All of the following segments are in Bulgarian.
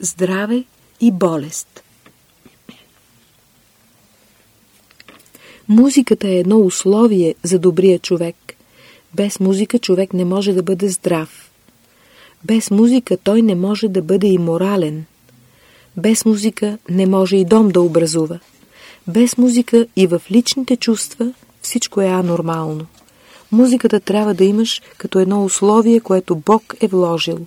здраве и болест. Музиката е едно условие за добрия човек. Без музика човек не може да бъде здрав. Без музика той не може да бъде и морален. Без музика не може и дом да образува. Без музика и в личните чувства всичко е анормално. Музиката трябва да имаш като едно условие, което Бог е вложил.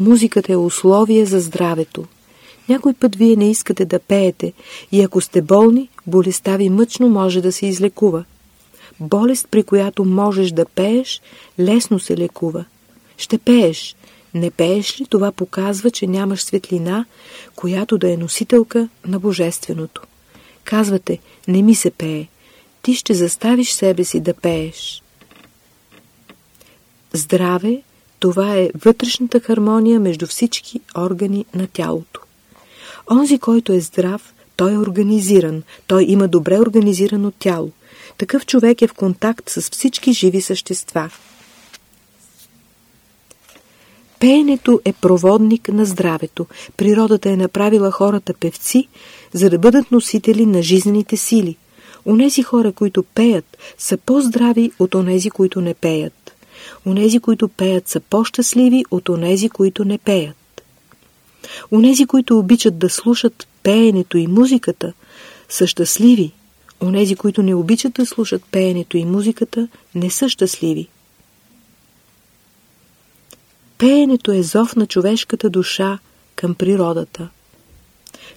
Музиката е условие за здравето. Някой път вие не искате да пеете и ако сте болни, болестта ви мъчно може да се излекува. Болест, при която можеш да пееш, лесно се лекува. Ще пееш. Не пееш ли, това показва, че нямаш светлина, която да е носителка на Божественото. Казвате, не ми се пее. Ти ще заставиш себе си да пееш. Здраве, това е вътрешната хармония между всички органи на тялото. Онзи, който е здрав, той е организиран, той има добре организирано тяло. Такъв човек е в контакт с всички живи същества. Пеенето е проводник на здравето. Природата е направила хората певци, за да бъдат носители на жизнените сили. Онези хора, които пеят, са по-здрави от онези, които не пеят. Онези, които пеят, са по-щастливи от онези, които не пеят. Онези, които обичат да слушат пеенето и музиката, са щастливи. Онези, които не обичат да слушат пеенето и музиката, не са щастливи. Пеенето е зов на човешката душа към природата.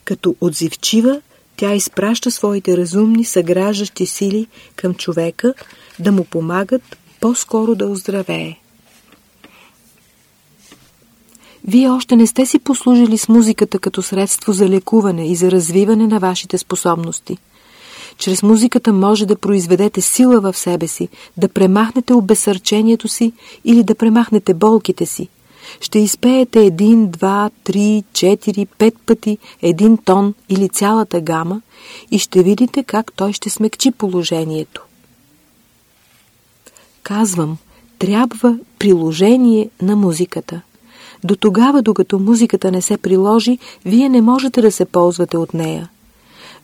Като отзивчива, тя изпраща своите разумни, съграждащи сили към човека да му помагат по-скоро да оздравее. Вие още не сте си послужили с музиката като средство за лекуване и за развиване на вашите способности. Чрез музиката може да произведете сила в себе си, да премахнете обесърчението си или да премахнете болките си. Ще изпеете един, два, три, четири, пет пъти един тон или цялата гама и ще видите как той ще смекчи положението. Казвам, трябва приложение на музиката. До тогава, докато музиката не се приложи, вие не можете да се ползвате от нея.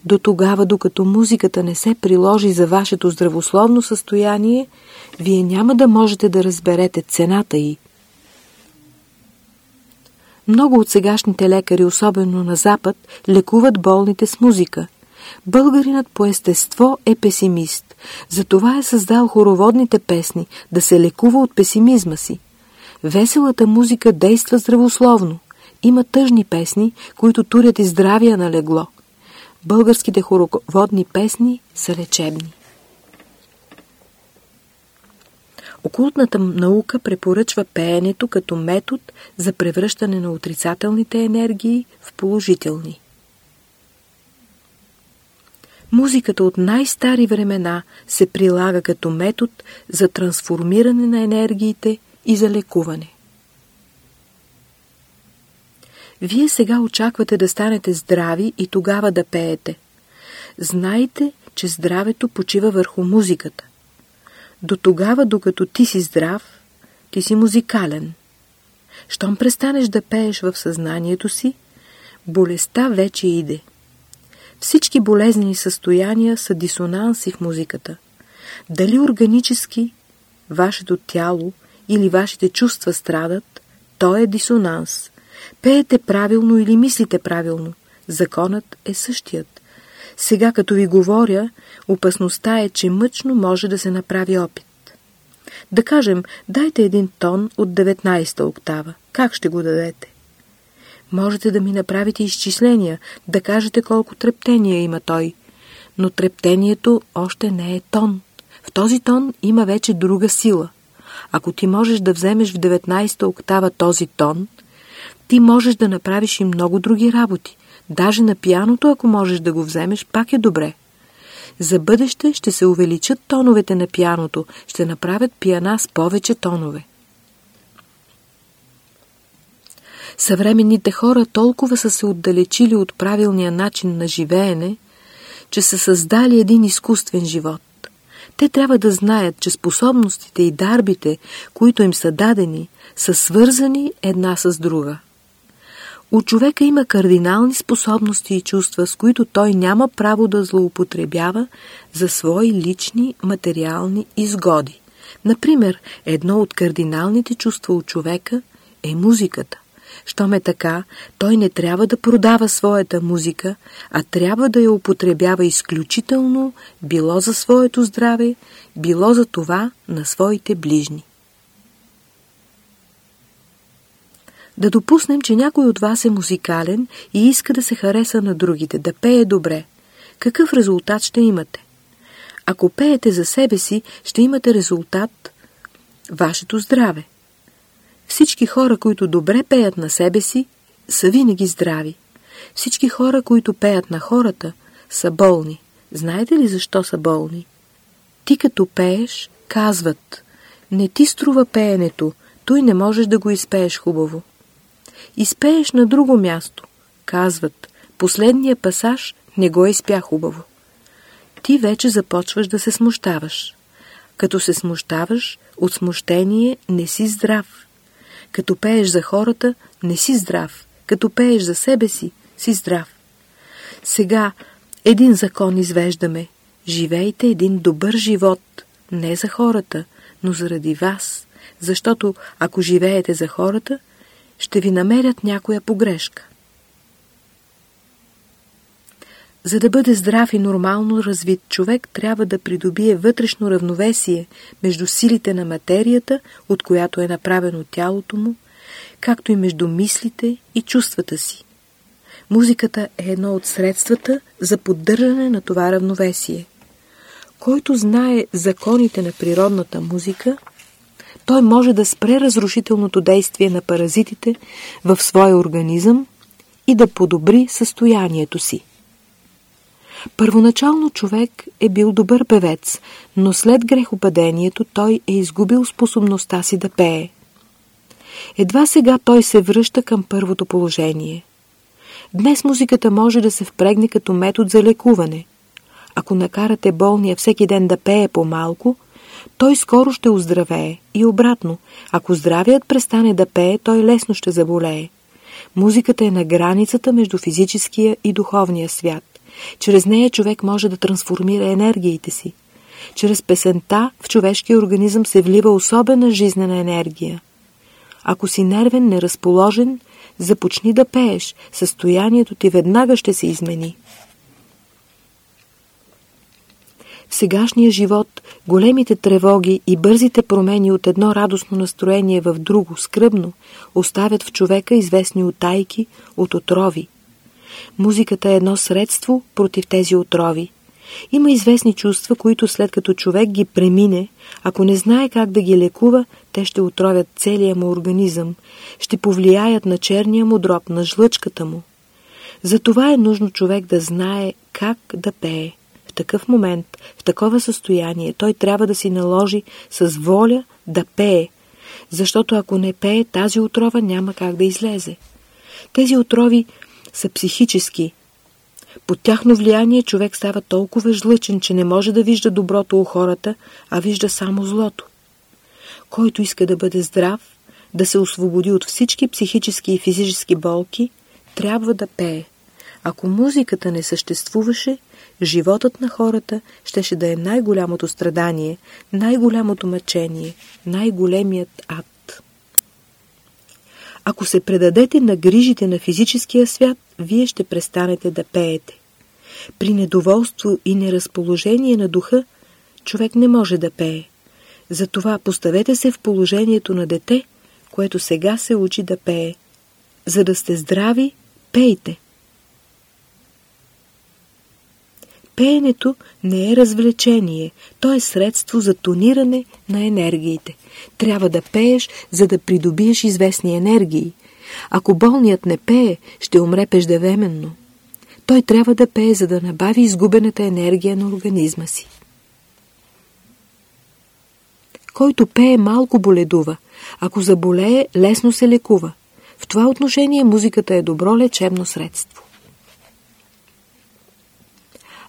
До тогава, докато музиката не се приложи за вашето здравословно състояние, вие няма да можете да разберете цената й. Много от сегашните лекари, особено на Запад, лекуват болните с музика. Българинът по естество е песимист. Затова е създал хороводните песни, да се лекува от песимизма си. Веселата музика действа здравословно. Има тъжни песни, които турят и здравия на легло. Българските хороводни песни са лечебни. Окултната наука препоръчва пеенето като метод за превръщане на отрицателните енергии в положителни. Музиката от най-стари времена се прилага като метод за трансформиране на енергиите и за лекуване. Вие сега очаквате да станете здрави и тогава да пеете. Знайте, че здравето почива върху музиката. До тогава, докато ти си здрав, ти си музикален. Щом престанеш да пееш в съзнанието си, болестта вече иде. Всички болезнени състояния са дисонанси в музиката. Дали органически вашето тяло или вашите чувства страдат, то е дисонанс. Пеете правилно или мислите правилно. Законът е същият. Сега като ви говоря, опасността е, че мъчно може да се направи опит. Да кажем, дайте един тон от 19-та октава. Как ще го дадете? Можете да ми направите изчисления, да кажете колко трептения има той. Но трептението още не е тон. В този тон има вече друга сила. Ако ти можеш да вземеш в 19-та октава този тон, ти можеш да направиш и много други работи. Даже на пияното, ако можеш да го вземеш, пак е добре. За бъдеще ще се увеличат тоновете на пияното, ще направят пияна с повече тонове. Съвременните хора толкова са се отдалечили от правилния начин на живеене, че са създали един изкуствен живот. Те трябва да знаят, че способностите и дарбите, които им са дадени, са свързани една с друга. У човека има кардинални способности и чувства, с които той няма право да злоупотребява за свои лични материални изгоди. Например, едно от кардиналните чувства у човека е музиката. Щом е така, той не трябва да продава своята музика, а трябва да я употребява изключително, било за своето здраве, било за това на своите ближни. Да допуснем, че някой от вас е музикален и иска да се хареса на другите, да пее добре. Какъв резултат ще имате? Ако пеете за себе си, ще имате резултат вашето здраве. Всички хора, които добре пеят на себе си, са винаги здрави. Всички хора, които пеят на хората, са болни. Знаете ли защо са болни? Ти като пееш, казват, не ти струва пеенето, той не можеш да го изпееш хубаво. Изпееш на друго място, казват, последния пасаж не го изпя хубаво. Ти вече започваш да се смущаваш. Като се смущаваш, от смущение не си здрав. Като пееш за хората, не си здрав. Като пееш за себе си, си здрав. Сега един закон извеждаме. Живейте един добър живот, не за хората, но заради вас. Защото ако живеете за хората, ще ви намерят някоя погрешка. За да бъде здрав и нормално развит човек, трябва да придобие вътрешно равновесие между силите на материята, от която е направено тялото му, както и между мислите и чувствата си. Музиката е едно от средствата за поддържане на това равновесие. Който знае законите на природната музика, той може да спре разрушителното действие на паразитите в своя организъм и да подобри състоянието си. Първоначално човек е бил добър певец, но след грехопадението той е изгубил способността си да пее. Едва сега той се връща към първото положение. Днес музиката може да се впрегне като метод за лекуване. Ако накарате болния всеки ден да пее по-малко, той скоро ще оздравее и обратно. Ако здравият престане да пее, той лесно ще заболее. Музиката е на границата между физическия и духовния свят. Чрез нея човек може да трансформира енергиите си. Чрез песента в човешкия организъм се влива особена жизнена енергия. Ако си нервен, неразположен, започни да пееш, състоянието ти веднага ще се измени. В сегашния живот големите тревоги и бързите промени от едно радостно настроение в друго, скръбно, оставят в човека известни отайки от отрови. Музиката е едно средство против тези отрови. Има известни чувства, които след като човек ги премине, ако не знае как да ги лекува, те ще отровят целия му организъм, ще повлияят на черния му дроб, на жлъчката му. Затова е нужно човек да знае как да пее. В такъв момент, в такова състояние, той трябва да си наложи с воля да пее, защото ако не пее, тази отрова няма как да излезе. Тези отрови са психически. Под тяхно влияние човек става толкова жлъчен, че не може да вижда доброто у хората, а вижда само злото. Който иска да бъде здрав, да се освободи от всички психически и физически болки, трябва да пее. Ако музиката не съществуваше, животът на хората щеше да е най-голямото страдание, най-голямото мъчение, най-големият ад. Ако се предадете на грижите на физическия свят, вие ще престанете да пеете. При недоволство и неразположение на духа, човек не може да пее. Затова поставете се в положението на дете, което сега се учи да пее. За да сте здрави, пейте. Пеенето не е развлечение, то е средство за тониране на енергиите. Трябва да пееш, за да придобиеш известни енергии. Ако болният не пее, ще умре преждевременно. Той трябва да пее, за да набави изгубената енергия на организма си. Който пее, малко боледува. Ако заболее, лесно се лекува. В това отношение музиката е добро лечебно средство.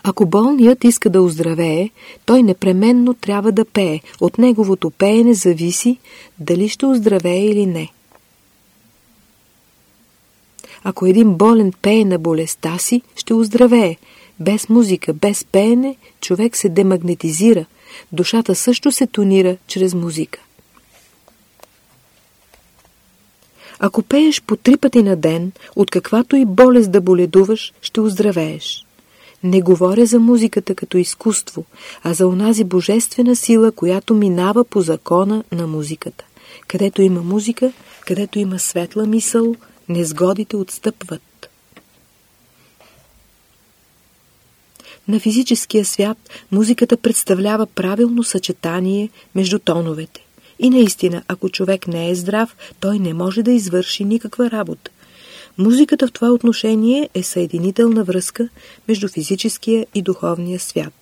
Ако болният иска да оздравее, той непременно трябва да пее. От неговото пеене зависи дали ще оздравее или не. Ако един болен пее на болестта си, ще оздравее. Без музика, без пеене, човек се демагнетизира. Душата също се тонира чрез музика. Ако пееш по три пъти на ден, от каквато и болест да боледуваш, ще оздравееш. Не говоря за музиката като изкуство, а за онази божествена сила, която минава по закона на музиката. Където има музика, където има светла мисъл, незгодите отстъпват. На физическия свят музиката представлява правилно съчетание между тоновете. И наистина, ако човек не е здрав, той не може да извърши никаква работа. Музиката в това отношение е съединителна връзка между физическия и духовния свят.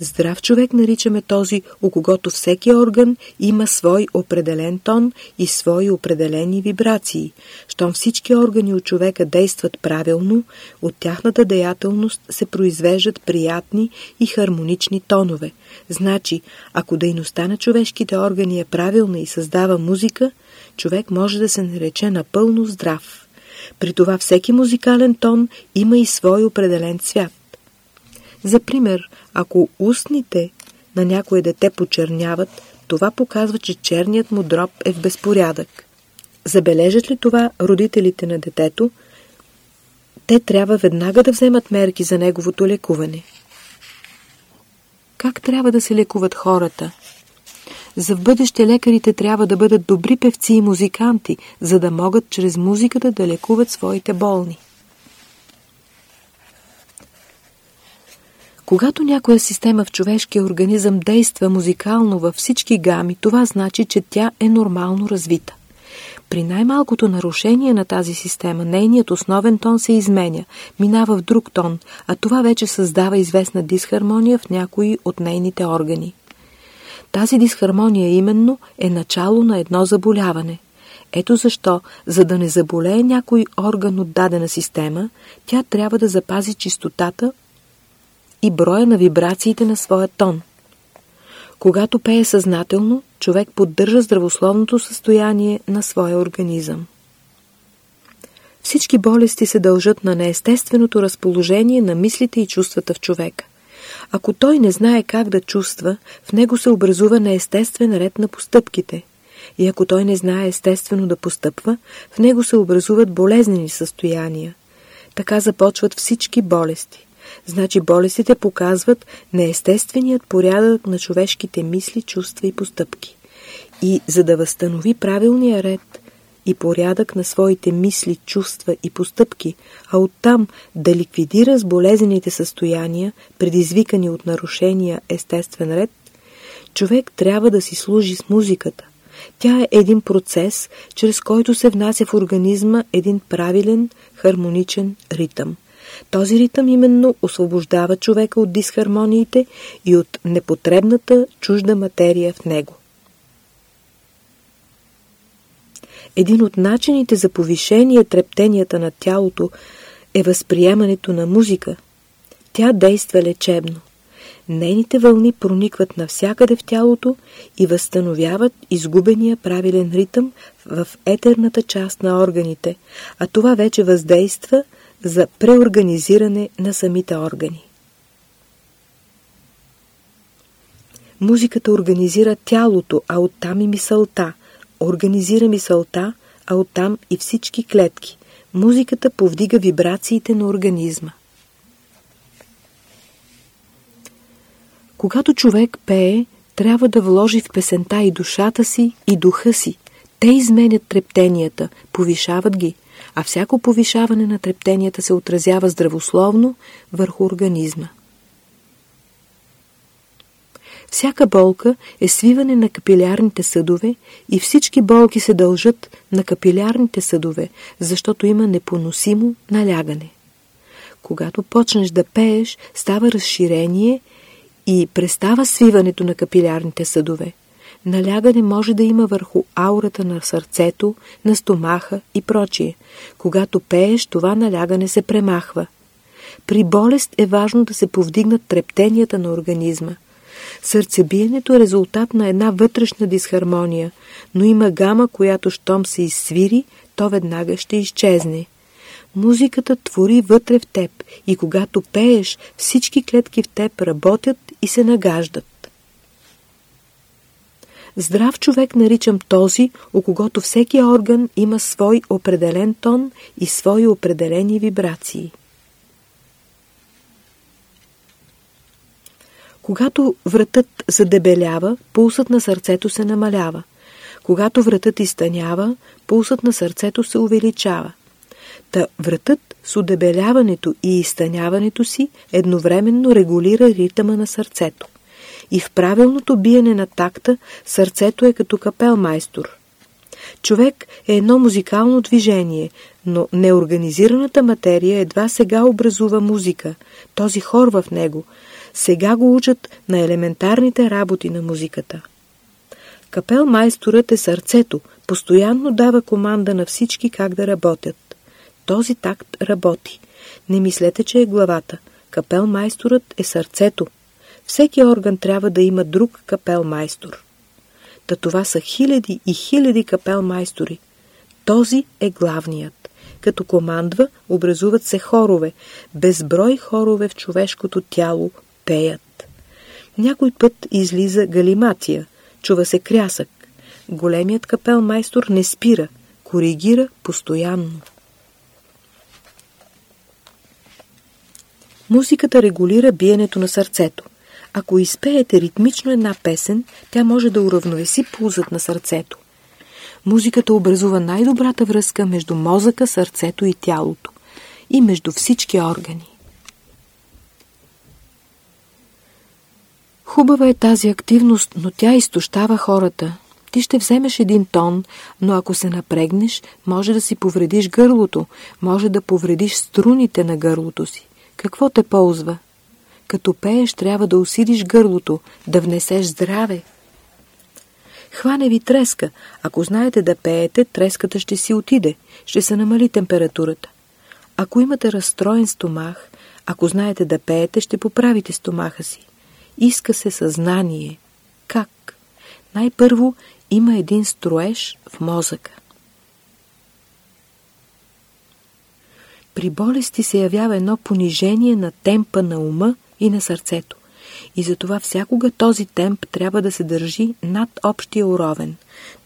Здрав човек наричаме този, у когото всеки орган има свой определен тон и свои определени вибрации. Щом всички органи от човека действат правилно, от тяхната деятелност се произвеждат приятни и хармонични тонове. Значи, ако дейността на човешките органи е правилна и създава музика, човек може да се нарече напълно здрав. При това всеки музикален тон има и свой определен цвят. За пример, ако устните на някое дете почерняват, това показва, че черният му дроб е в безпорядък. Забележат ли това родителите на детето, те трябва веднага да вземат мерки за неговото лекуване. Как трябва да се лекуват хората? За в бъдеще лекарите трябва да бъдат добри певци и музиканти, за да могат чрез музиката да лекуват своите болни. Когато някоя система в човешкия организъм действа музикално във всички гами, това значи, че тя е нормално развита. При най-малкото нарушение на тази система, нейният основен тон се изменя, минава в друг тон, а това вече създава известна дисхармония в някои от нейните органи. Тази дисхармония именно е начало на едно заболяване. Ето защо, за да не заболее някой орган от дадена система, тя трябва да запази чистотата и броя на вибрациите на своя тон. Когато пее съзнателно, човек поддържа здравословното състояние на своя организъм. Всички болести се дължат на неестественото разположение на мислите и чувствата в човека. Ако той не знае как да чувства, в него се образува неестествен ред на постъпките. И ако той не знае естествено да постъпва, в него се образуват болезнени състояния. Така започват всички болести. Значи болестите показват неестественият порядък на човешките мисли, чувства и постъпки. И за да възстанови правилния ред и порядък на своите мисли, чувства и постъпки, а оттам да ликвидира с болезнените състояния, предизвикани от нарушения естествен ред, човек трябва да си служи с музиката. Тя е един процес, чрез който се внася в организма един правилен, хармоничен ритъм. Този ритъм именно освобождава човека от дисхармониите и от непотребната чужда материя в него. Един от начините за повишение трептенията на тялото е възприемането на музика. Тя действа лечебно. Нейните вълни проникват навсякъде в тялото и възстановяват изгубения правилен ритъм в етерната част на органите, а това вече въздейства за преорганизиране на самите органи. Музиката организира тялото, а оттам и мисълта. Организира мисълта, а оттам и всички клетки. Музиката повдига вибрациите на организма. Когато човек пее, трябва да вложи в песента и душата си, и духа си. Те изменят трептенията, повишават ги – а всяко повишаване на трептенията се отразява здравословно върху организма. Всяка болка е свиване на капилярните съдове и всички болки се дължат на капилярните съдове, защото има непоносимо налягане. Когато почнеш да пееш, става разширение и престава свиването на капилярните съдове. Налягане може да има върху аурата на сърцето, на стомаха и прочие. Когато пееш, това налягане се премахва. При болест е важно да се повдигнат трептенията на организма. Сърцебиенето е резултат на една вътрешна дисхармония, но има гама, която щом се изсвири, то веднага ще изчезне. Музиката твори вътре в теб и когато пееш, всички клетки в теб работят и се нагаждат. Здрав човек наричам този, у когото всеки орган има свой определен тон и свои определени вибрации. Когато вратът задебелява, пулсът на сърцето се намалява. Когато вратът изтънява, пулсът на сърцето се увеличава. Та вратът с удебеляването и изтъняването си едновременно регулира ритъма на сърцето. И в правилното биене на такта сърцето е като капелмайстор. Човек е едно музикално движение, но неорганизираната материя едва сега образува музика, този хор в него. Сега го учат на елементарните работи на музиката. Капелмайсторът е сърцето, постоянно дава команда на всички как да работят. Този такт работи. Не мислете, че е главата. Капелмайсторът е сърцето. Всеки орган трябва да има друг капелмайстор. Та това са хиляди и хиляди капелмайстори. Този е главният. Като командва образуват се хорове. Безброй хорове в човешкото тяло пеят. Някой път излиза галиматия, чува се крясък. Големият капелмайстор не спира, коригира постоянно. Музиката регулира биенето на сърцето. Ако изпеете ритмично една песен, тя може да уравновеси пулзът на сърцето. Музиката образува най-добрата връзка между мозъка, сърцето и тялото и между всички органи. Хубава е тази активност, но тя изтощава хората. Ти ще вземеш един тон, но ако се напрегнеш, може да си повредиш гърлото, може да повредиш струните на гърлото си. Какво те ползва? Като пееш, трябва да усилиш гърлото, да внесеш здраве. Хване ви треска. Ако знаете да пеете, треската ще си отиде, ще се намали температурата. Ако имате разстроен стомах, ако знаете да пеете, ще поправите стомаха си. Иска се съзнание. Как? Най-първо има един строеж в мозъка. При болести се явява едно понижение на темпа на ума и на сърцето. И затова всякога този темп трябва да се държи над общия уровен.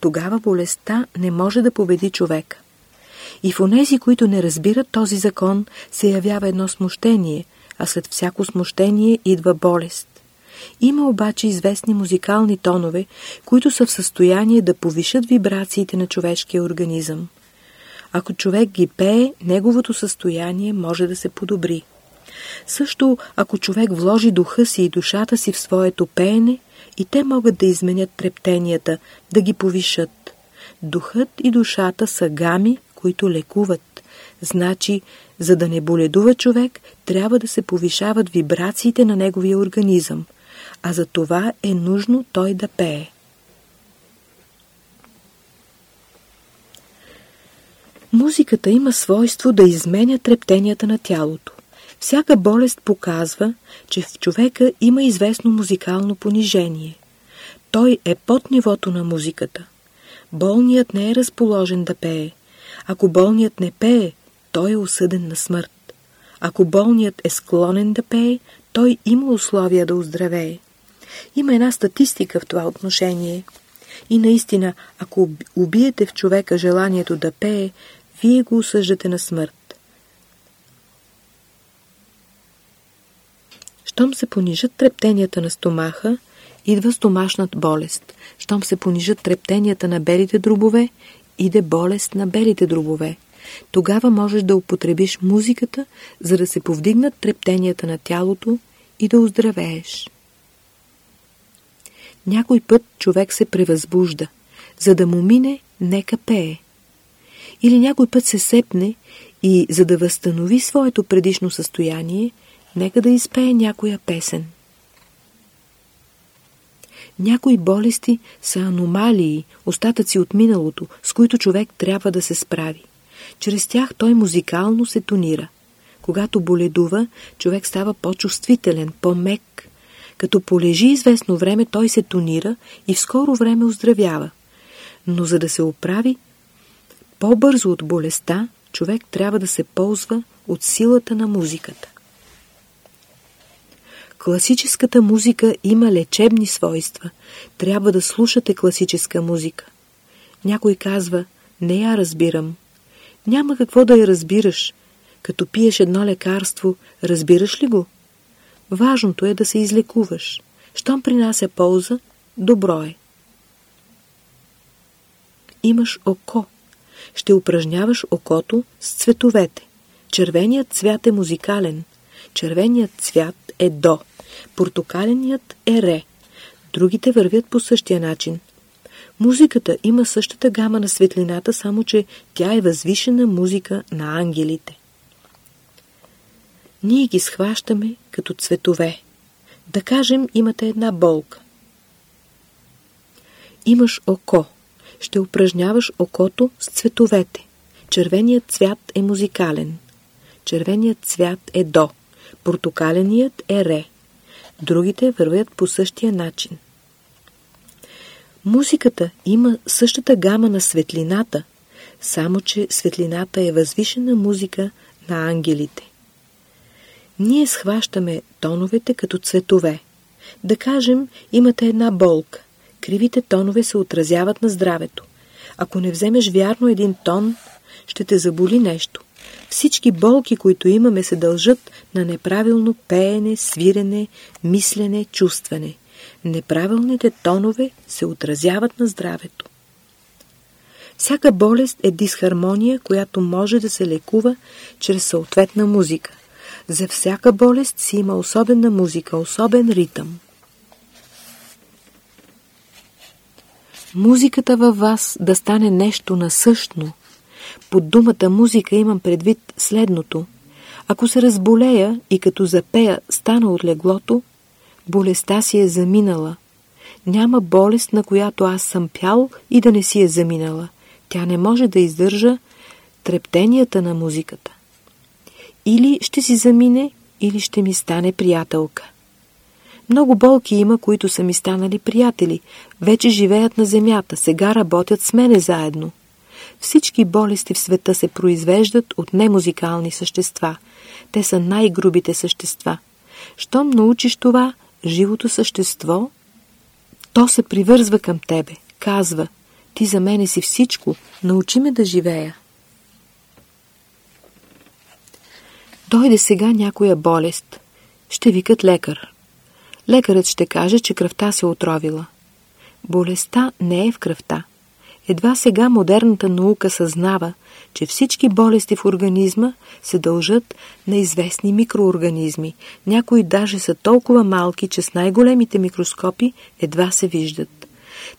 Тогава болестта не може да победи човека. И в онези, които не разбират този закон, се явява едно смущение, а след всяко смущение идва болест. Има обаче известни музикални тонове, които са в състояние да повишат вибрациите на човешкия организъм. Ако човек ги пее, неговото състояние може да се подобри. Също, ако човек вложи духа си и душата си в своето пеене, и те могат да изменят трептенията, да ги повишат. Духът и душата са гами, които лекуват. Значи, за да не боледува човек, трябва да се повишават вибрациите на неговия организъм, а за това е нужно той да пее. Музиката има свойство да изменя трептенията на тялото. Всяка болест показва, че в човека има известно музикално понижение. Той е под нивото на музиката. Болният не е разположен да пее. Ако болният не пее, той е осъден на смърт. Ако болният е склонен да пее, той има условия да оздравее. Има една статистика в това отношение. И наистина, ако убиете в човека желанието да пее, вие го осъждате на смърт. Щом се понижат трептенията на стомаха, идва стомашнат болест. Щом се понижат трептенията на белите дробове, иде болест на белите дробове. Тогава можеш да употребиш музиката, за да се повдигнат трептенията на тялото и да оздравееш. Някой път човек се превъзбужда. За да му мине, нека пее. Или някой път се сепне и, за да възстанови своето предишно състояние, нека да изпее някоя песен. Някои болести са аномалии, остатъци от миналото, с които човек трябва да се справи. Чрез тях той музикално се тонира. Когато боледува, човек става по-чувствителен, по-мек. Като полежи известно време, той се тонира и в скоро време оздравява. Но за да се оправи, по-бързо от болестта, човек трябва да се ползва от силата на музиката. Класическата музика има лечебни свойства. Трябва да слушате класическа музика. Някой казва, не я разбирам. Няма какво да я разбираш. Като пиеш едно лекарство, разбираш ли го? Важното е да се излекуваш. Щом принася полза, добро е. Имаш око. Ще упражняваш окото с цветовете. Червеният цвят е музикален. Червеният цвят е до. Портокаленият е ре. Другите вървят по същия начин. Музиката има същата гама на светлината, само че тя е възвишена музика на ангелите. Ние ги схващаме като цветове. Да кажем, имате една болка. Имаш око. Ще упражняваш окото с цветовете. Червеният цвят е музикален. Червеният цвят е до. Портокаленият е ре. Другите вървят по същия начин. Музиката има същата гама на светлината, само че светлината е възвишена музика на ангелите. Ние схващаме тоновете като цветове. Да кажем, имате една болка. Кривите тонове се отразяват на здравето. Ако не вземеш вярно един тон, ще те заболи нещо. Всички болки, които имаме, се дължат на неправилно пеене, свирене, мислене, чувстване. Неправилните тонове се отразяват на здравето. Всяка болест е дисхармония, която може да се лекува чрез съответна музика. За всяка болест си има особена музика, особен ритъм. Музиката във вас да стане нещо насъщно. Под думата музика имам предвид следното. Ако се разболея и като запея стана от леглото, болестта си е заминала. Няма болест, на която аз съм пял и да не си е заминала. Тя не може да издържа трептенията на музиката. Или ще си замине, или ще ми стане приятелка. Много болки има, които са ми станали приятели. Вече живеят на земята, сега работят с мене заедно. Всички болести в света се произвеждат от немузикални същества. Те са най-грубите същества. Щом научиш това, живото същество, то се привързва към тебе, казва, ти за мене си всичко, научи ме да живея. Дойде сега някоя болест. Ще викат лекар. Лекарът ще каже, че кръвта се отровила. Болестта не е в кръвта. Едва сега модерната наука съзнава, че всички болести в организма се дължат на известни микроорганизми. Някои даже са толкова малки, че с най-големите микроскопи едва се виждат.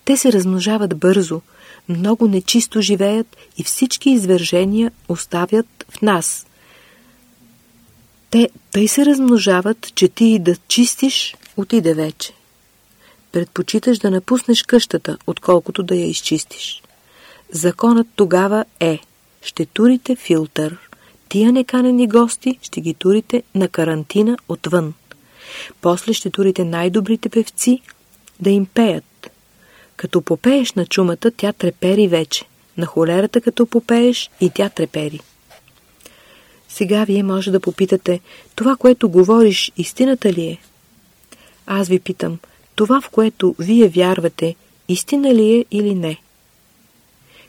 Те се размножават бързо, много нечисто живеят и всички извържения оставят в нас. Те тъй се размножават, че ти и да чистиш, отиде вече. Предпочиташ да напуснеш къщата, отколкото да я изчистиш. Законът тогава е ще турите филтър. Тия неканени гости ще ги турите на карантина отвън. После ще турите най-добрите певци да им пеят. Като попееш на чумата, тя трепери вече. На холерата като попееш и тя трепери. Сега вие може да попитате, това, което говориш, истината ли е? Аз ви питам, това, в което вие вярвате, истина ли е или не?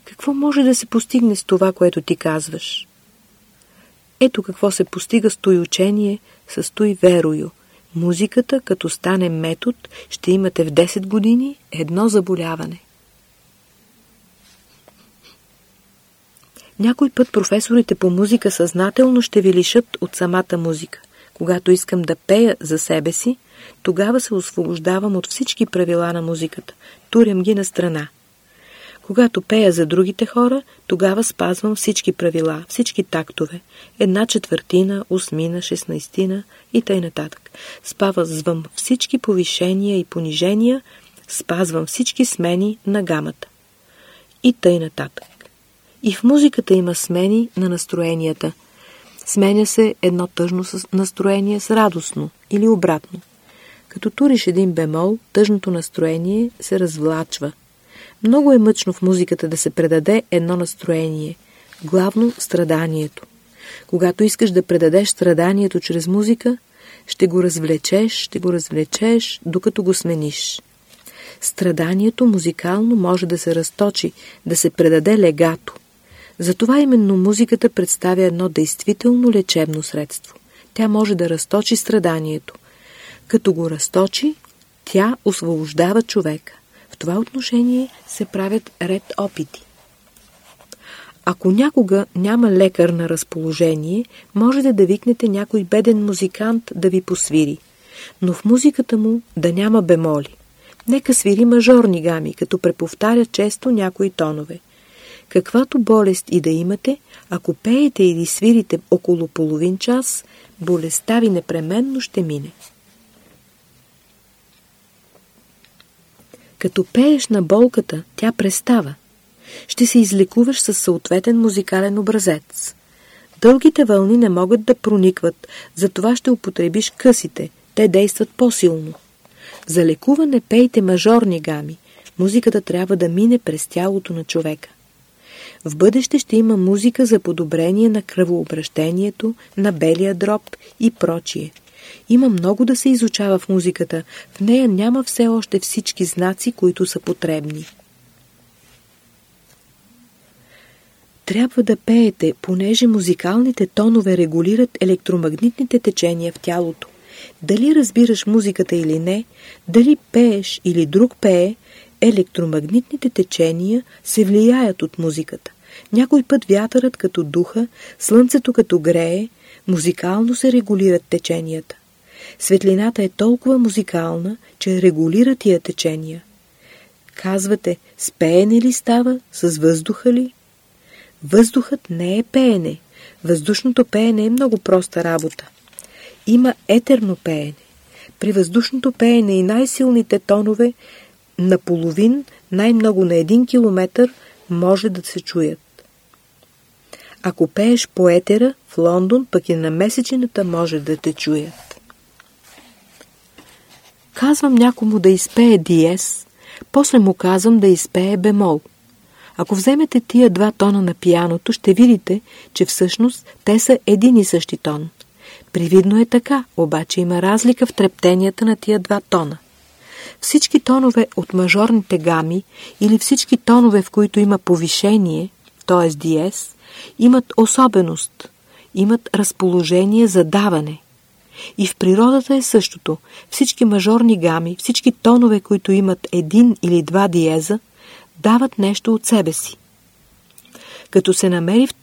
Какво може да се постигне с това, което ти казваш? Ето какво се постига с той учение, с той верою. Музиката, като стане метод, ще имате в 10 години едно заболяване. Някой път професорите по музика съзнателно ще ви лишат от самата музика. Когато искам да пея за себе си, тогава се освобождавам от всички правила на музиката. Турям ги на страна. Когато пея за другите хора, тогава спазвам всички правила, всички тактове. Една четвъртина, осмина, шестнайстина и тъй нататък. Спазвам всички повишения и понижения, спазвам всички смени на гамата. И тъй нататък. И в музиката има смени на настроенията. Сменя се едно тъжно настроение с радостно или обратно. Като туриш един бемол, тъжното настроение се развлачва. Много е мъчно в музиката да се предаде едно настроение. главно страданието. Когато искаш да предадеш страданието чрез музика, ще го развлечеш, ще го развлечеш, докато го смениш. Страданието музикално може да се разточи, да се предаде легато. Затова именно музиката представя едно действително лечебно средство. Тя може да разточи страданието. Като го разточи, тя освобождава човека. В това отношение се правят ред опити. Ако някога няма лекар на разположение, можете да викнете някой беден музикант да ви посвири, но в музиката му да няма бемоли. Нека свири мажорни гами, като преповтаря често някои тонове. Каквато болест и да имате, ако пеете или свирите около половин час, болестта ви непременно ще мине. Като пееш на болката, тя престава. Ще се излекуваш със съответен музикален образец. Дългите вълни не могат да проникват, затова ще употребиш късите. Те действат по-силно. За лекуване пейте мажорни гами. Музиката трябва да мине през тялото на човека. В бъдеще ще има музика за подобрение на кръвообращението, на белия дроб и прочие. Има много да се изучава в музиката. В нея няма все още всички знаци, които са потребни. Трябва да пеете, понеже музикалните тонове регулират електромагнитните течения в тялото. Дали разбираш музиката или не, дали пееш или друг пее, електромагнитните течения се влияят от музиката. Някой път вятърът като духа, слънцето като грее, музикално се регулират теченията. Светлината е толкова музикална, че регулира тия течения. Казвате, с пеене ли става, с въздуха ли? Въздухът не е пеене. Въздушното пеене е много проста работа. Има етерно пеене. При въздушното пеене и най-силните тонове на половин, най-много на един километър, може да се чуят. Ако пееш по етера, в Лондон, пък и на месечината може да те чуят. Казвам някому да изпее диез, после му казвам да изпее бемол. Ако вземете тия два тона на пияното, ще видите, че всъщност те са един и същи тон. Привидно е така, обаче има разлика в трептенията на тия два тона. Всички тонове от мажорните гами или всички тонове, в които има повишение, т.е. диез, имат особеност, имат разположение за даване. И в природата е същото. Всички мажорни гами, всички тонове, които имат един или два диеза, дават нещо от себе си. Като се намери в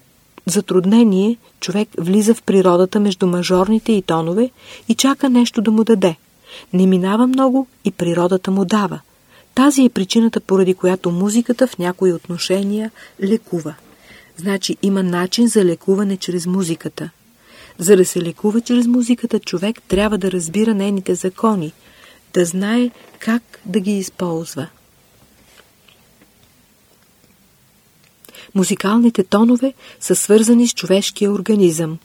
затруднение, човек влиза в природата между мажорните и тонове и чака нещо да му даде. Не минава много и природата му дава. Тази е причината, поради която музиката в някои отношения лекува. Значи има начин за лекуване чрез музиката. За да се лекува чрез музиката, човек трябва да разбира нейните закони, да знае как да ги използва. Музикалните тонове са свързани с човешкия организъм.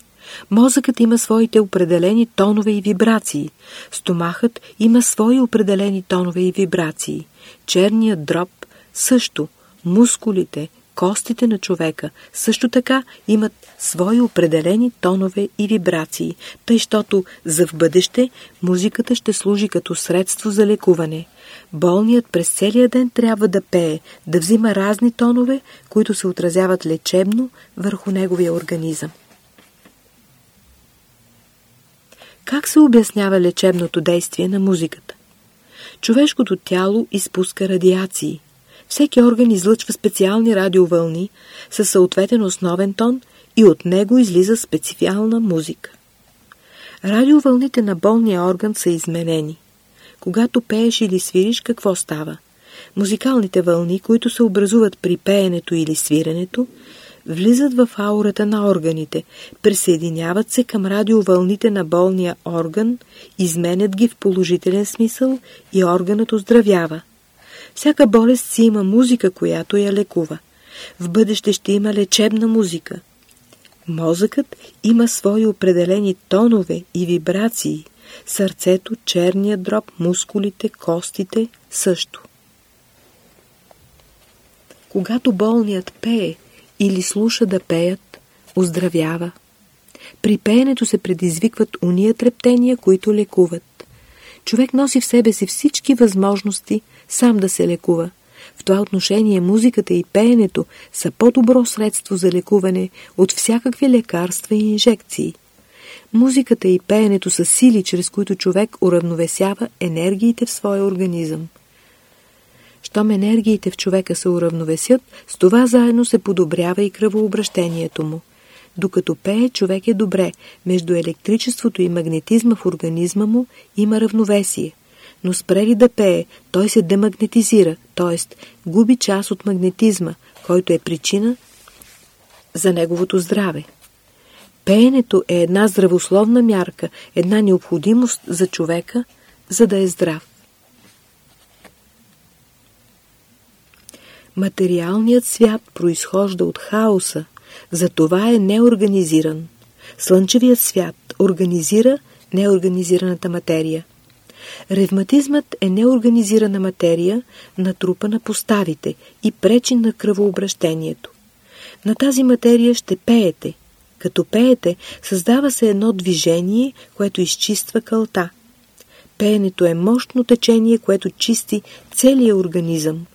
Мозъкът има своите определени тонове и вибрации. Стомахът има свои определени тонове и вибрации. Черният дроб също. Мускулите, костите на човека също така имат свои определени тонове и вибрации, тъй, щото за в бъдеще музиката ще служи като средство за лекуване. Болният през целия ден трябва да пее, да взима разни тонове, които се отразяват лечебно върху неговия организъм. Как се обяснява лечебното действие на музиката? Човешкото тяло изпуска радиации – всеки орган излъчва специални радиовълни със съответен основен тон и от него излиза специална музика. Радиовълните на болния орган са изменени. Когато пееш или свириш, какво става? Музикалните вълни, които се образуват при пеенето или свиренето, влизат в аурата на органите, присъединяват се към радиовълните на болния орган, изменят ги в положителен смисъл и органът оздравява. Всяка болест си има музика, която я лекува. В бъдеще ще има лечебна музика. Мозъкът има свои определени тонове и вибрации. Сърцето, черния дроб, мускулите, костите също. Когато болният пее или слуша да пеят, оздравява. При пеенето се предизвикват уния трептения, които лекуват. Човек носи в себе си всички възможности сам да се лекува. В това отношение музиката и пеенето са по-добро средство за лекуване от всякакви лекарства и инжекции. Музиката и пеенето са сили, чрез които човек уравновесява енергиите в своя организъм. Щом енергиите в човека се уравновесят, с това заедно се подобрява и кръвообращението му. Докато пее, човек е добре. Между електричеството и магнетизма в организма му има равновесие. Но спре ли да пее, той се демагнетизира, т.е. губи част от магнетизма, който е причина за неговото здраве. Пеенето е една здравословна мярка, една необходимост за човека, за да е здрав. Материалният свят произхожда от хаоса, затова е неорганизиран. Слънчевият свят организира неорганизираната материя. Ревматизмът е неорганизирана материя, натрупана по ставите и пречи на кръвообращението. На тази материя ще пеете. Като пеете, създава се едно движение, което изчиства кълта. Пеенето е мощно течение, което чисти целия организъм.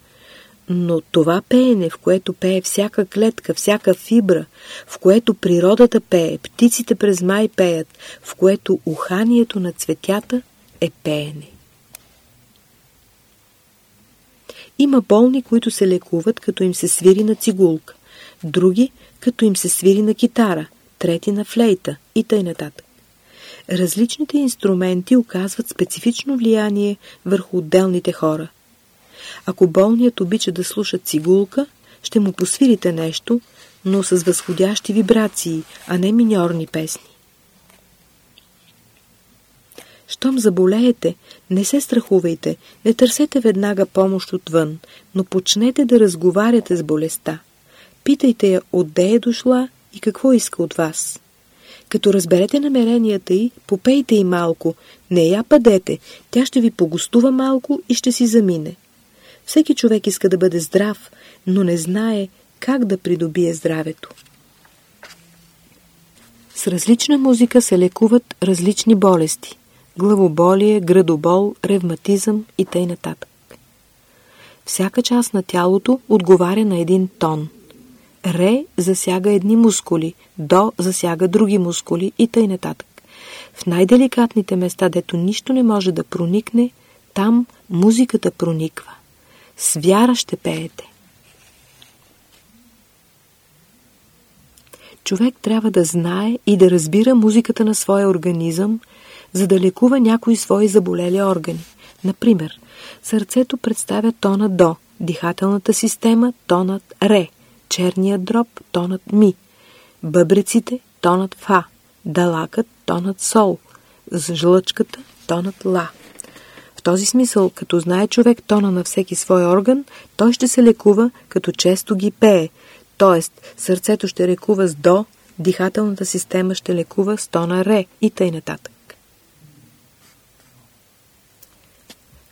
Но това пеене, в което пее всяка клетка, всяка фибра, в което природата пее, птиците през май пеят, в което уханието на цветята е пеене. Има болни, които се лекуват, като им се свири на цигулка, други, като им се свири на китара, трети на флейта и т.н. нататък. Различните инструменти оказват специфично влияние върху отделните хора – ако болният обича да слуша цигулка, ще му посвирите нещо, но с възходящи вибрации, а не миньорни песни. Щом заболеете, не се страхувайте, не търсете веднага помощ отвън, но почнете да разговаряте с болестта. Питайте я отде е дошла и какво иска от вас. Като разберете намеренията й, попейте и малко, не я падете, тя ще ви погостува малко и ще си замине. Всеки човек иска да бъде здрав, но не знае как да придобие здравето. С различна музика се лекуват различни болести – главоболие, градобол, ревматизъм и т.н. Всяка част на тялото отговаря на един тон. Ре засяга едни мускули, до засяга други мускули и т.н. В най-деликатните места, дето нищо не може да проникне, там музиката прониква. С вяра ще пеете. Човек трябва да знае и да разбира музиката на своя организъм, за да лекува някои свои заболели органи. Например, сърцето представя тона до, дихателната система тонът ре, черният дроб тонът ми, бъбреците тонът фа, далакът тонът сол, жлъчката тонът ла този смисъл, като знае човек тона на всеки свой орган, той ще се лекува, като често ги пее, т.е. сърцето ще лекува с до, дихателната система ще лекува с тона ре и тъй нататък.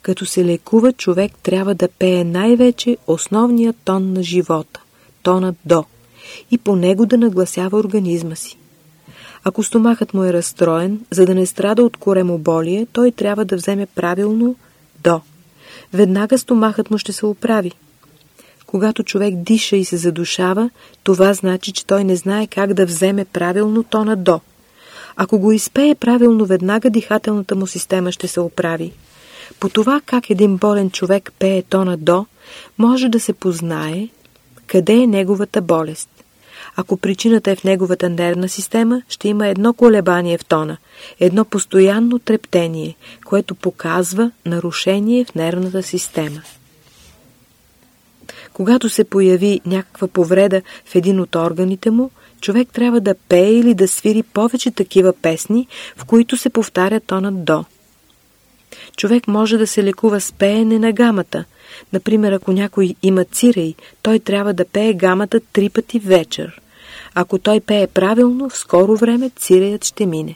Като се лекува, човек трябва да пее най-вече основния тон на живота, тонът до, и по него да нагласява организма си. Ако стомахът му е разстроен, за да не страда от коремоболие, той трябва да вземе правилно до. Веднага стомахът му ще се оправи. Когато човек диша и се задушава, това значи, че той не знае как да вземе правилно тона до. Ако го изпее правилно, веднага дихателната му система ще се оправи. По това как един болен човек пее тона до, може да се познае къде е неговата болест. Ако причината е в неговата нервна система, ще има едно колебание в тона, едно постоянно трептение, което показва нарушение в нервната система. Когато се появи някаква повреда в един от органите му, човек трябва да пее или да свири повече такива песни, в които се повтаря тонът до. Човек може да се лекува с пеене на гамата. Например, ако някой има цирей, той трябва да пее гамата три пъти вечер. Ако той пее правилно, в скоро време циреят ще мине.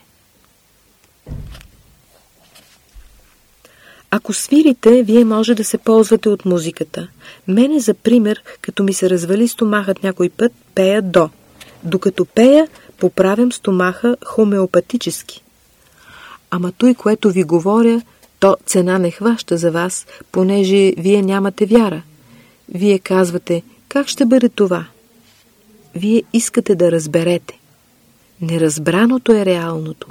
Ако свирите, вие може да се ползвате от музиката. Мене, за пример, като ми се развали стомахът някой път, пея до. Докато пея, поправям стомаха хомеопатически. Ама той, което ви говоря, то цена не хваща за вас, понеже вие нямате вяра. Вие казвате, как ще бъде това? Вие искате да разберете. Неразбраното е реалното.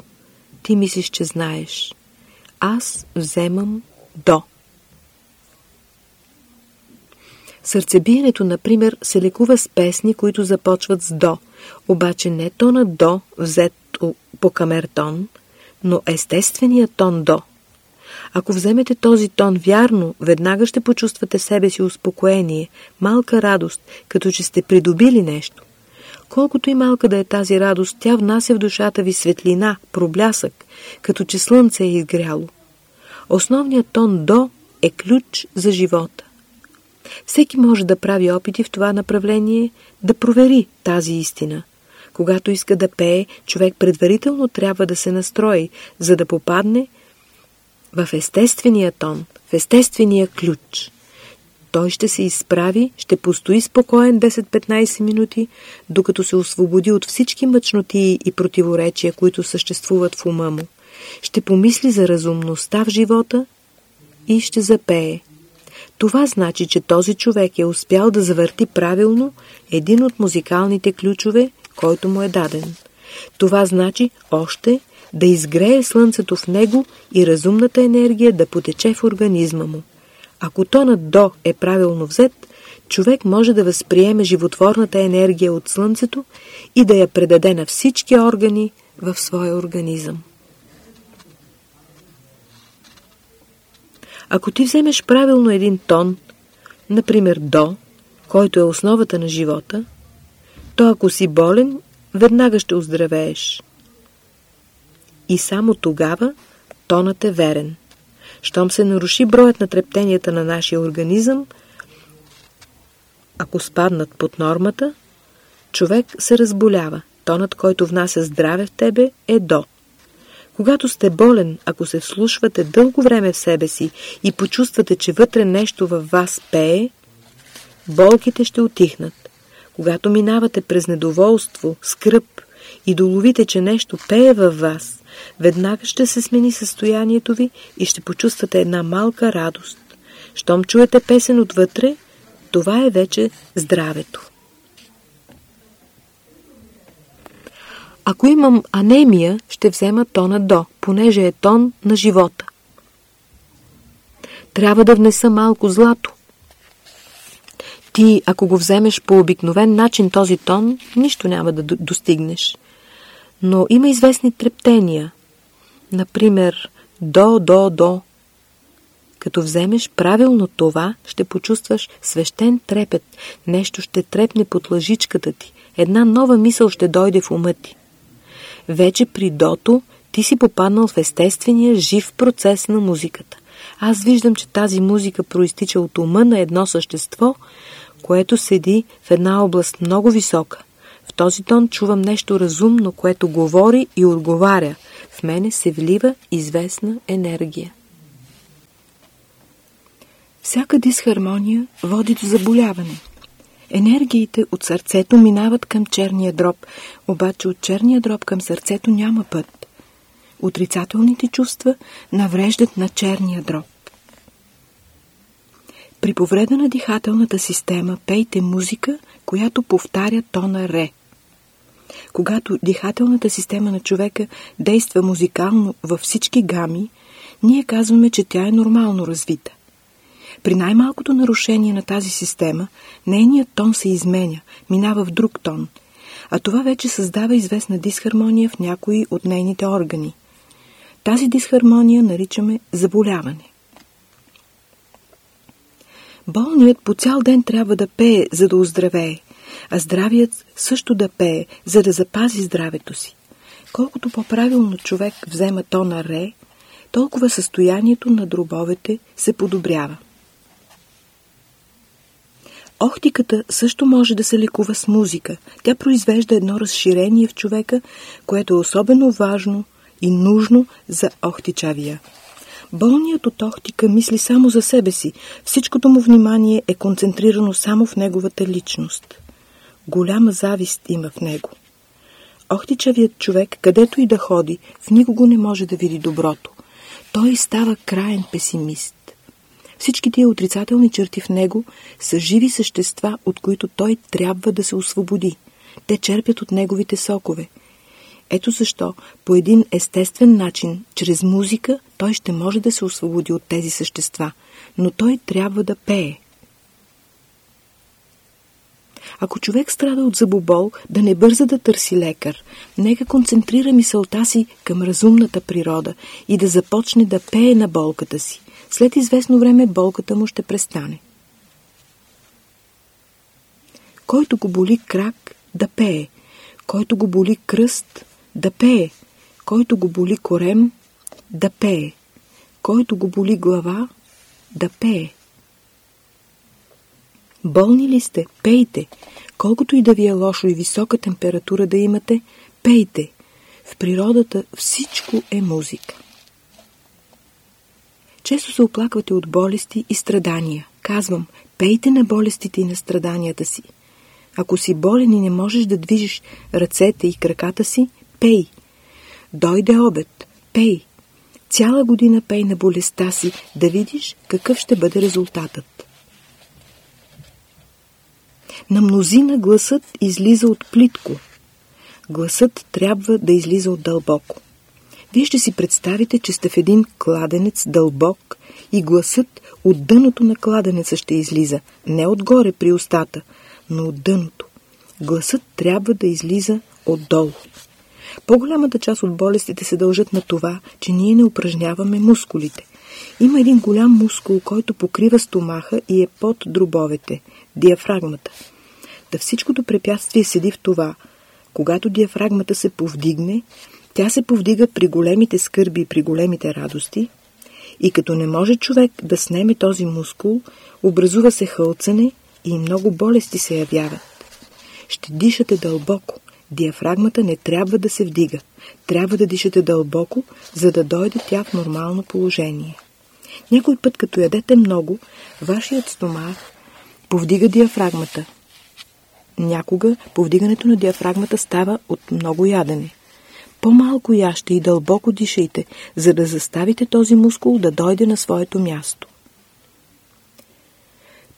Ти мислиш, че знаеш. Аз вземам до. Сърцебиенето, например, се лекува с песни, които започват с до, обаче не тона до, взет по камертон, но естественият тон до. Ако вземете този тон вярно, веднага ще почувствате себе си успокоение, малка радост, като че сте придобили нещо. Колкото и малка да е тази радост, тя внася в душата ви светлина, проблясък, като че слънце е изгряло. Основният тон до е ключ за живота. Всеки може да прави опити в това направление, да провери тази истина. Когато иска да пее, човек предварително трябва да се настрои, за да попадне в естествения тон, в естествения ключ. Той ще се изправи, ще постои спокоен 10-15 минути, докато се освободи от всички мъчноти и противоречия, които съществуват в ума му. Ще помисли за разумността в живота и ще запее. Това значи, че този човек е успял да завърти правилно един от музикалните ключове, който му е даден. Това значи още да изгрее слънцето в него и разумната енергия да потече в организма му. Ако тонът до е правилно взет, човек може да възприеме животворната енергия от слънцето и да я предаде на всички органи в своя организъм. Ако ти вземеш правилно един тон, например до, който е основата на живота, то ако си болен, веднага ще оздравееш. И само тогава тонът е верен. Щом се наруши броят на трептенията на нашия организъм, ако спаднат под нормата, човек се разболява. Тонът, който внася здраве в тебе, е до. Когато сте болен, ако се вслушвате дълго време в себе си и почувствате, че вътре нещо във вас пее, болките ще отихнат. Когато минавате през недоволство, скръп и доловите, че нещо пее във вас, веднага ще се смени състоянието ви и ще почувствате една малка радост. Щом чуете песен отвътре, това е вече здравето. Ако имам анемия, ще взема тона до, понеже е тон на живота. Трябва да внеса малко злато. Ти, ако го вземеш по обикновен начин този тон, нищо няма да достигнеш. Но има известни трептения. Например, до, до, до. Като вземеш правилно това, ще почувстваш свещен трепет. Нещо ще трепне под лъжичката ти. Една нова мисъл ще дойде в ума ти. Вече при дото ти си попаднал в естествения жив процес на музиката. Аз виждам, че тази музика проистича от ума на едно същество, което седи в една област много висока. В този тон чувам нещо разумно, което говори и отговаря. В мене се влива известна енергия. Всяка дисхармония води до заболяване. Енергиите от сърцето минават към черния дроб, обаче от черния дроб към сърцето няма път. Отрицателните чувства навреждат на черния дроб. При повреда на дихателната система пейте музика, която повтаря тона ре. Когато дихателната система на човека действа музикално във всички гами, ние казваме, че тя е нормално развита. При най-малкото нарушение на тази система, нейният тон се изменя, минава в друг тон, а това вече създава известна дисхармония в някои от нейните органи. Тази дисхармония наричаме заболяване. Болният по цял ден трябва да пее, за да оздравее, а здравият също да пее, за да запази здравето си. Колкото по-правилно човек взема тона ре, толкова състоянието на дробовете се подобрява. Охтиката също може да се лекува с музика. Тя произвежда едно разширение в човека, което е особено важно и нужно за охтичавия. Болният от охтика мисли само за себе си. Всичкото му внимание е концентрирано само в неговата личност. Голяма завист има в него. Охтичавият човек, където и да ходи, в никого не може да види доброто. Той става краен песимист. Всички тия отрицателни черти в него са живи същества, от които той трябва да се освободи. Те черпят от неговите сокове. Ето защо, по един естествен начин, чрез музика, той ще може да се освободи от тези същества, но той трябва да пее. Ако човек страда от забобол, да не бърза да търси лекар. Нека концентрира мисълта си към разумната природа и да започне да пее на болката си. След известно време болката му ще престане. Който го боли крак, да пее. Който го боли кръст, да пее. Който го боли корем, да пее. Който го боли глава, да пее. Болни ли сте? Пейте. Колкото и да ви е лошо и висока температура да имате, пейте. В природата всичко е музика. Често се оплаквате от болести и страдания. Казвам, пейте на болестите и на страданията си. Ако си болен и не можеш да движиш ръцете и краката си, пей. Дойде обед, пей. Цяла година пей на болестта си, да видиш какъв ще бъде резултатът. На мнозина гласът излиза от плитко. Гласът трябва да излиза от дълбоко. Вие ще си представите, че сте в един кладенец дълбок и гласът от дъното на кладенеца ще излиза, не отгоре при устата, но от дъното. Гласът трябва да излиза отдолу. По-голямата част от болестите се дължат на това, че ние не упражняваме мускулите. Има един голям мускул, който покрива стомаха и е под дробовете – диафрагмата. Да всичкото препятствие седи в това. Когато диафрагмата се повдигне, тя се повдига при големите скърби и при големите радости и като не може човек да снеме този мускул, образува се хълцане и много болести се явяват. Ще дишате дълбоко. Диафрагмата не трябва да се вдига. Трябва да дишате дълбоко, за да дойде тя в нормално положение. Някой път, като ядете много, вашият стомах повдига диафрагмата. Някога повдигането на диафрагмата става от много ядене. По-малко яще и дълбоко дишайте, за да заставите този мускул да дойде на своето място.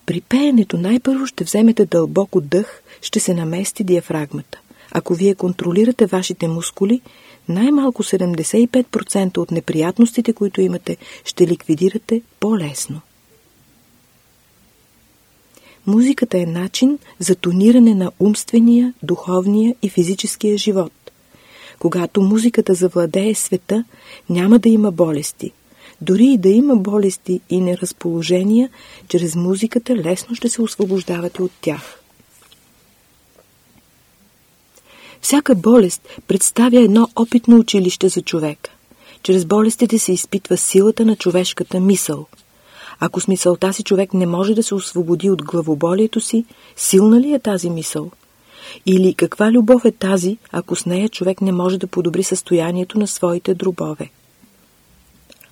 При пеенето най-първо ще вземете дълбоко дъх, ще се намести диафрагмата. Ако вие контролирате вашите мускули, най-малко 75% от неприятностите, които имате, ще ликвидирате по-лесно. Музиката е начин за тониране на умствения, духовния и физическия живот. Когато музиката завладее света, няма да има болести. Дори и да има болести и неразположения, чрез музиката лесно ще се освобождавате от тях. Всяка болест представя едно опитно училище за човека. Чрез болестите се изпитва силата на човешката мисъл. Ако с мисълта си човек не може да се освободи от главоболието си, силна ли е тази мисъл? Или каква любов е тази, ако с нея човек не може да подобри състоянието на своите дробове?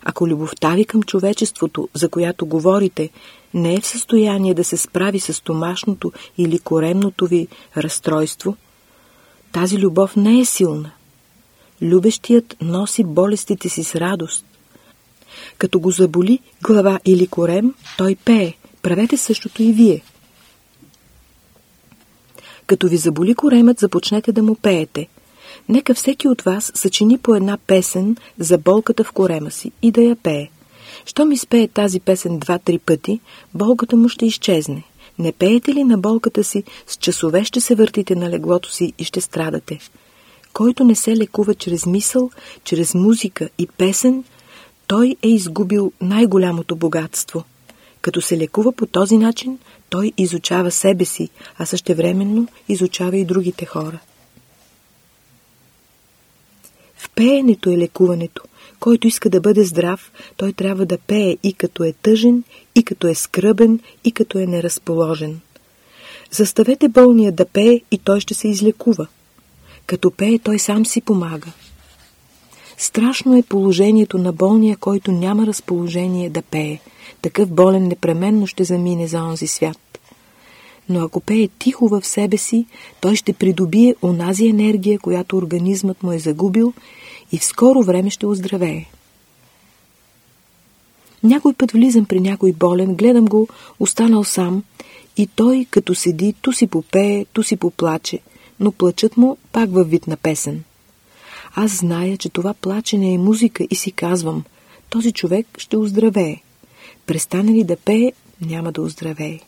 Ако любовта ви към човечеството, за която говорите, не е в състояние да се справи с томашното или коремното ви разстройство, тази любов не е силна. Любещият носи болестите си с радост. Като го заболи глава или корем, той пее. Правете същото и вие. Като ви заболи коремът, започнете да му пеете. Нека всеки от вас съчини по една песен за болката в корема си и да я пее. Щом изпее тази песен два-три пъти, болката му ще изчезне. Не пеете ли на болката си, с часове ще се въртите на леглото си и ще страдате. Който не се лекува чрез мисъл, чрез музика и песен, той е изгубил най-голямото богатство. Като се лекува по този начин, той изучава себе си, а същевременно изучава и другите хора. В пеенето е лекуването. Който иска да бъде здрав, той трябва да пее и като е тъжен, и като е скръбен, и като е неразположен. Заставете болния да пее и той ще се излекува. Като пее, той сам си помага. Страшно е положението на болния, който няма разположение да пее. Такъв болен непременно ще замине за онзи свят. Но ако пее тихо в себе си, той ще придобие онази енергия, която организмът му е загубил и в скоро време ще оздравее. Някой път влизам при някой болен, гледам го, останал сам, и той, като седи, ту си попее, ту си поплаче, но плачът му пак във вид на песен. Аз зная, че това плачене е музика и си казвам, този човек ще оздравее. Престане ли да пее, няма да оздравее.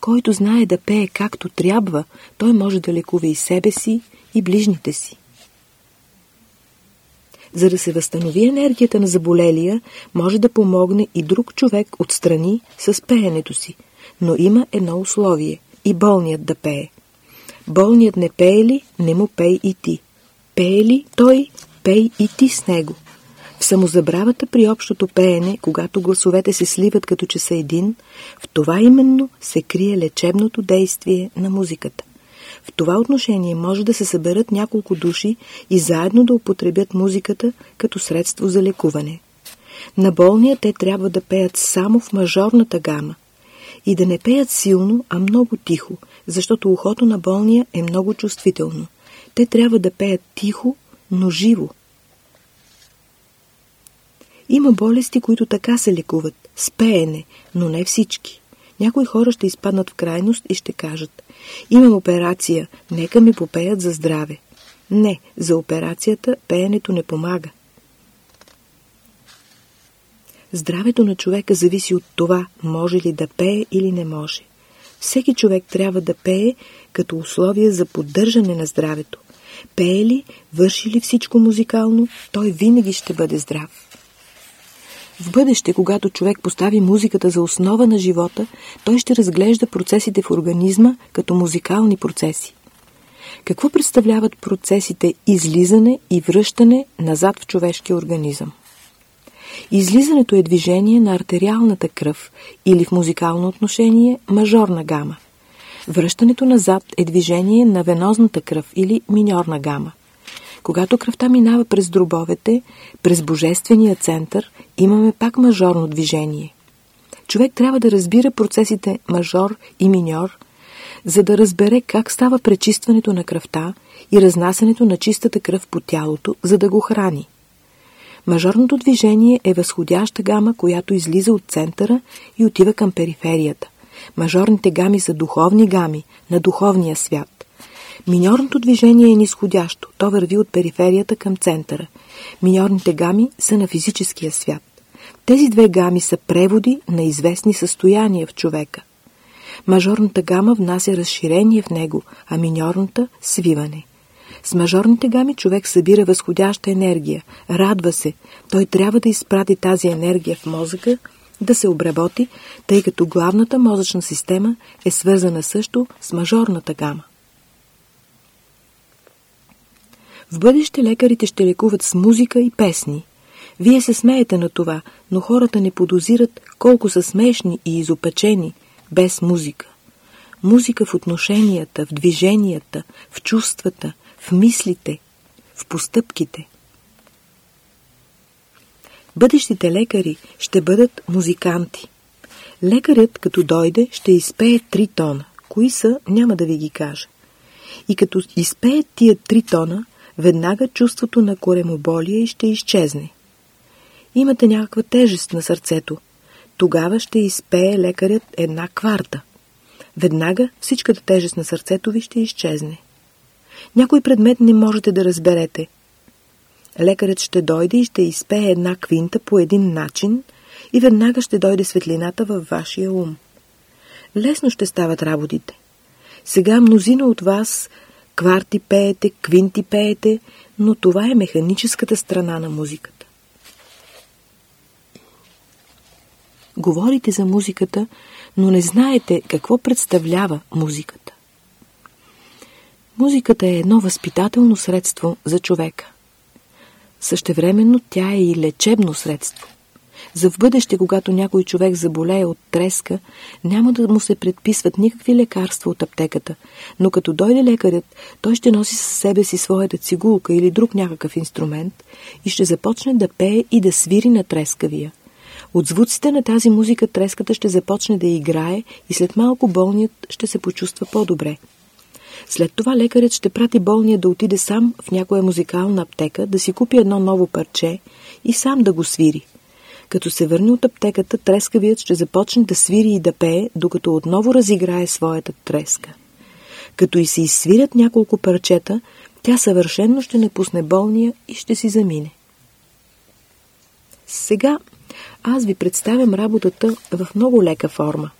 Който знае да пее както трябва, той може да лекува и себе си, и ближните си. За да се възстанови енергията на заболелия, може да помогне и друг човек отстрани с пеенето си. Но има едно условие – и болният да пее. Болният не пее ли, не му пей и ти. Пее ли той, пей и ти с него. В самозабравата при общото пеене, когато гласовете се сливат като че са един, в това именно се крие лечебното действие на музиката. В това отношение може да се съберат няколко души и заедно да употребят музиката като средство за лекуване. На болния те трябва да пеят само в мажорната гама и да не пеят силно, а много тихо, защото ухото на болния е много чувствително. Те трябва да пеят тихо, но живо. Има болести, които така се лекуват, с пеене, но не всички. Някои хора ще изпаднат в крайност и ще кажат Имам операция, нека ми попеят за здраве. Не, за операцията пеенето не помага. Здравето на човека зависи от това, може ли да пее или не може. Всеки човек трябва да пее като условие за поддържане на здравето. Пее ли, върши ли всичко музикално, той винаги ще бъде здрав. В бъдеще, когато човек постави музиката за основа на живота, той ще разглежда процесите в организма като музикални процеси. Какво представляват процесите излизане и връщане назад в човешкия организъм? Излизането е движение на артериалната кръв или в музикално отношение мажорна гама. Връщането назад е движение на венозната кръв или миньорна гама. Когато кръвта минава през дробовете, през божествения център, имаме пак мажорно движение. Човек трябва да разбира процесите мажор и миньор, за да разбере как става пречистването на кръвта и разнасянето на чистата кръв по тялото, за да го храни. Мажорното движение е възходяща гама, която излиза от центъра и отива към периферията. Мажорните гами са духовни гами на духовния свят. Миньорното движение е нисходящо, то върви от периферията към центъра. Миньорните гами са на физическия свят. Тези две гами са преводи на известни състояния в човека. Мажорната гама внася разширение в него, а миньорната – свиване. С мажорните гами човек събира възходяща енергия, радва се. Той трябва да изпрати тази енергия в мозъка, да се обработи, тъй като главната мозъчна система е свързана също с мажорната гама. В бъдеще лекарите ще лекуват с музика и песни. Вие се смеете на това, но хората не подозират колко са смешни и изопачени без музика. Музика в отношенията, в движенията, в чувствата, в мислите, в постъпките. Бъдещите лекари ще бъдат музиканти. Лекарят, като дойде, ще изпее три тона. Кои са, няма да ви ги кажа. И като изпее тия три тона, веднага чувството на коремоболие ще изчезне. Имате някаква тежест на сърцето. Тогава ще изпее лекарят една кварта. Веднага всичката тежест на сърцето ви ще изчезне. Някой предмет не можете да разберете. Лекарят ще дойде и ще изпее една квинта по един начин и веднага ще дойде светлината във вашия ум. Лесно ще стават работите. Сега мнозина от вас кварти пеете, квинти пеете, но това е механическата страна на музиката. Говорите за музиката, но не знаете какво представлява музиката. Музиката е едно възпитателно средство за човека. Същевременно тя е и лечебно средство. За в бъдеще, когато някой човек заболее от треска, няма да му се предписват никакви лекарства от аптеката, но като дойде лекарят, той ще носи със себе си своята цигулка или друг някакъв инструмент и ще започне да пее и да свири на трескавия. От звуците на тази музика треската ще започне да играе и след малко болният ще се почувства по-добре. След това лекарят ще прати болния да отиде сам в някоя музикална аптека, да си купи едно ново парче и сам да го свири. Като се върне от аптеката, трескавият ще започне да свири и да пее, докато отново разиграе своята треска. Като и се изсвирят няколко парчета, тя съвършенно ще напусне болния и ще си замине. Сега аз ви представям работата в много лека форма.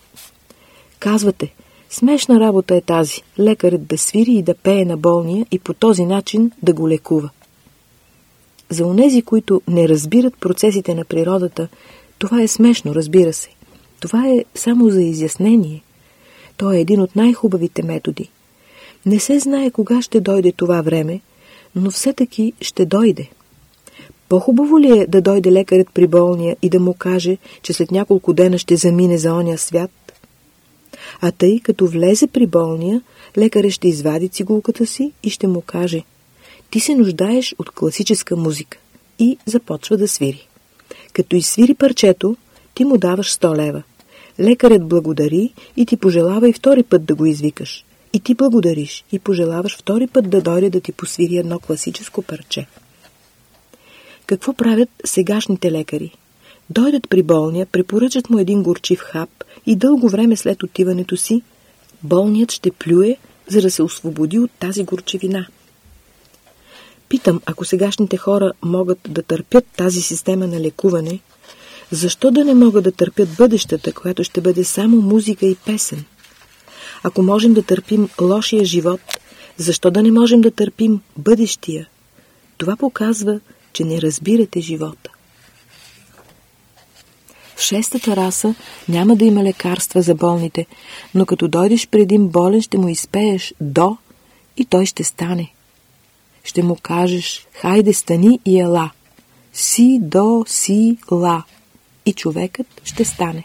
Казвате, смешна работа е тази, лекарът да свири и да пее на болния и по този начин да го лекува. За онези, които не разбират процесите на природата, това е смешно, разбира се. Това е само за изяснение. То е един от най-хубавите методи. Не се знае кога ще дойде това време, но все таки ще дойде. По-хубаво ли е да дойде лекарът при болния и да му каже, че след няколко дена ще замине за оня свят? А тъй, като влезе при болния, лекарът ще извади цигулката си и ще му каже «Ти се нуждаеш от класическа музика» и започва да свири. Като изсвири парчето, ти му даваш 100 лева. Лекарят благодари и ти пожелава и втори път да го извикаш. И ти благодариш и пожелаваш втори път да дойде да ти посвири едно класическо парче. Какво правят сегашните лекари? Дойдат при болния, препоръчат му един горчив хап и дълго време след отиването си, болният ще плюе, за да се освободи от тази горчевина. Питам, ако сегашните хора могат да търпят тази система на лекуване, защо да не могат да търпят бъдещата, която ще бъде само музика и песен? Ако можем да търпим лошия живот, защо да не можем да търпим бъдещия? Това показва, че не разбирате живота. В шестата раса няма да има лекарства за болните, но като дойдеш пред един болен, ще му изпееш до и той ще стане. Ще му кажеш, хайде стани и ела. Си, до, си, ла. И човекът ще стане.